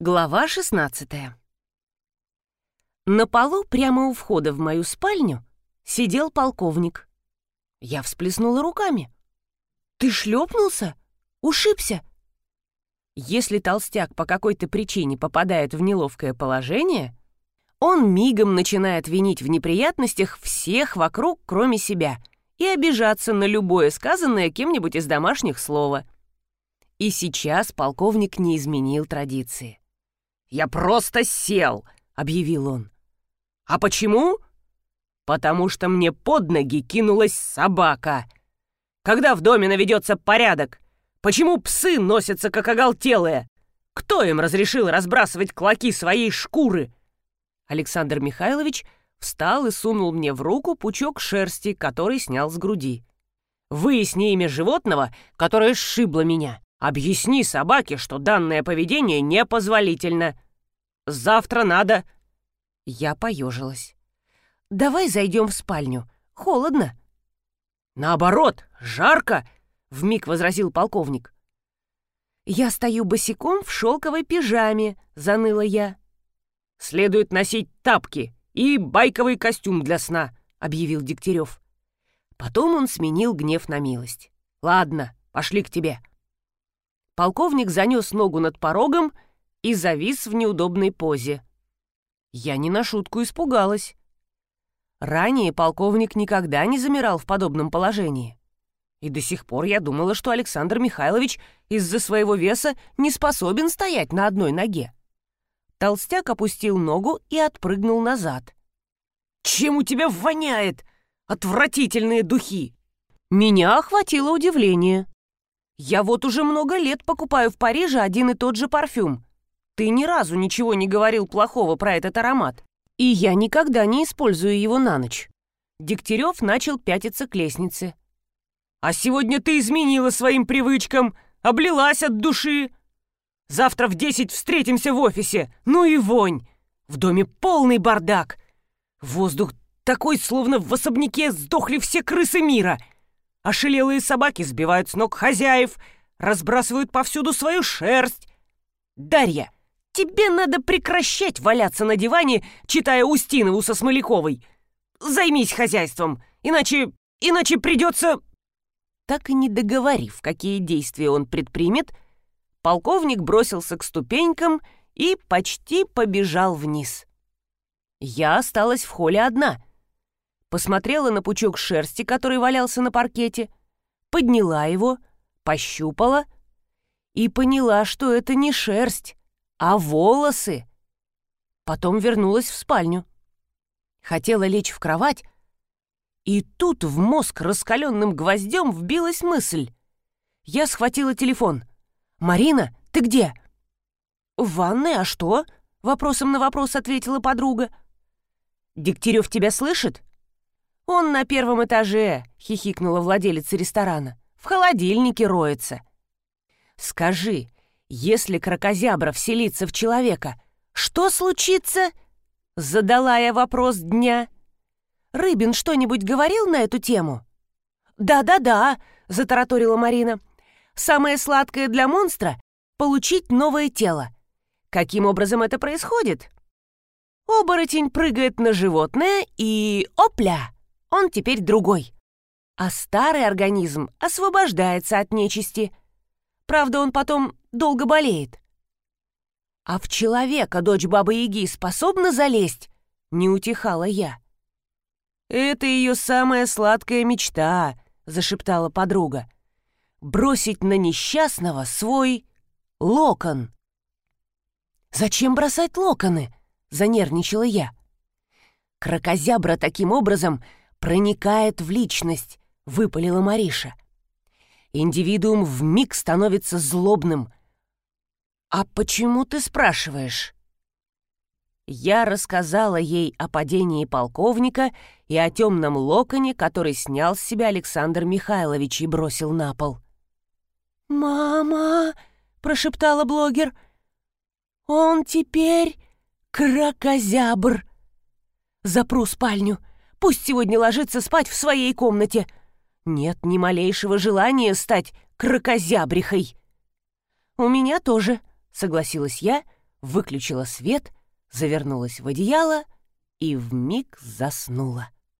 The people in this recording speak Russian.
Глава 16 На полу прямо у входа в мою спальню сидел полковник. Я всплеснула руками. «Ты шлепнулся? Ушибся?» Если толстяк по какой-то причине попадает в неловкое положение, он мигом начинает винить в неприятностях всех вокруг, кроме себя, и обижаться на любое сказанное кем-нибудь из домашних слова. И сейчас полковник не изменил традиции. «Я просто сел», — объявил он. «А почему?» «Потому что мне под ноги кинулась собака. Когда в доме наведется порядок, почему псы носятся как оголтелые? Кто им разрешил разбрасывать клоки своей шкуры?» Александр Михайлович встал и сунул мне в руку пучок шерсти, который снял с груди. «Выясни имя животного, которое сшибло меня. Объясни собаке, что данное поведение непозволительно. Завтра надо...» Я поежилась. «Давай зайдем в спальню. Холодно». «Наоборот, жарко!» — вмиг возразил полковник. «Я стою босиком в шелковой пижаме», — заныла я. «Следует носить тапки и байковый костюм для сна», — объявил Дегтярев. Потом он сменил гнев на милость. «Ладно, пошли к тебе». Полковник занес ногу над порогом и завис в неудобной позе. Я не на шутку испугалась. Ранее полковник никогда не замирал в подобном положении. И до сих пор я думала, что Александр Михайлович из-за своего веса не способен стоять на одной ноге. Толстяк опустил ногу и отпрыгнул назад. «Чем у тебя воняет? Отвратительные духи!» Меня охватило удивление. Я вот уже много лет покупаю в Париже один и тот же парфюм. Ты ни разу ничего не говорил плохого про этот аромат. И я никогда не использую его на ночь. Дегтярев начал пятиться к лестнице. «А сегодня ты изменила своим привычкам, облилась от души. Завтра в десять встретимся в офисе. Ну и вонь. В доме полный бардак. Воздух такой, словно в особняке сдохли все крысы мира. Ошелелые собаки сбивают с ног хозяев, разбрасывают повсюду свою шерсть. Дарья, тебе надо прекращать валяться на диване, читая Устинову со Смоляковой. Займись хозяйством, иначе... иначе придется...» Так и не договорив, какие действия он предпримет, полковник бросился к ступенькам и почти побежал вниз. Я осталась в холле одна. Посмотрела на пучок шерсти, который валялся на паркете, подняла его, пощупала и поняла, что это не шерсть, а волосы. Потом вернулась в спальню. Хотела лечь в кровать, и тут в мозг раскаленным гвоздем вбилась мысль. Я схватила телефон — «Марина, ты где?» «В ванной, а что?» — вопросом на вопрос ответила подруга. «Дегтярев тебя слышит?» «Он на первом этаже», — хихикнула владелица ресторана. «В холодильнике роется». «Скажи, если крокозябра вселится в человека, что случится?» Задала я вопрос дня. «Рыбин что-нибудь говорил на эту тему?» «Да-да-да», — затараторила Марина. Самое сладкое для монстра — получить новое тело. Каким образом это происходит? Оборотень прыгает на животное и... опля! Он теперь другой. А старый организм освобождается от нечисти. Правда, он потом долго болеет. А в человека дочь Бабы-Яги способна залезть? Не утихала я. «Это ее самая сладкая мечта», — зашептала подруга бросить на несчастного свой локон. «Зачем бросать локоны?» — занервничала я. «Крокозябра таким образом проникает в личность», — выпалила Мариша. «Индивидуум вмиг становится злобным». «А почему ты спрашиваешь?» Я рассказала ей о падении полковника и о темном локоне, который снял с себя Александр Михайлович и бросил на пол. «Мама!» — прошептала блогер. «Он теперь кракозябр!» «Запру спальню. Пусть сегодня ложится спать в своей комнате. Нет ни малейшего желания стать кракозябрихой». «У меня тоже», — согласилась я, выключила свет, завернулась в одеяло и вмиг заснула.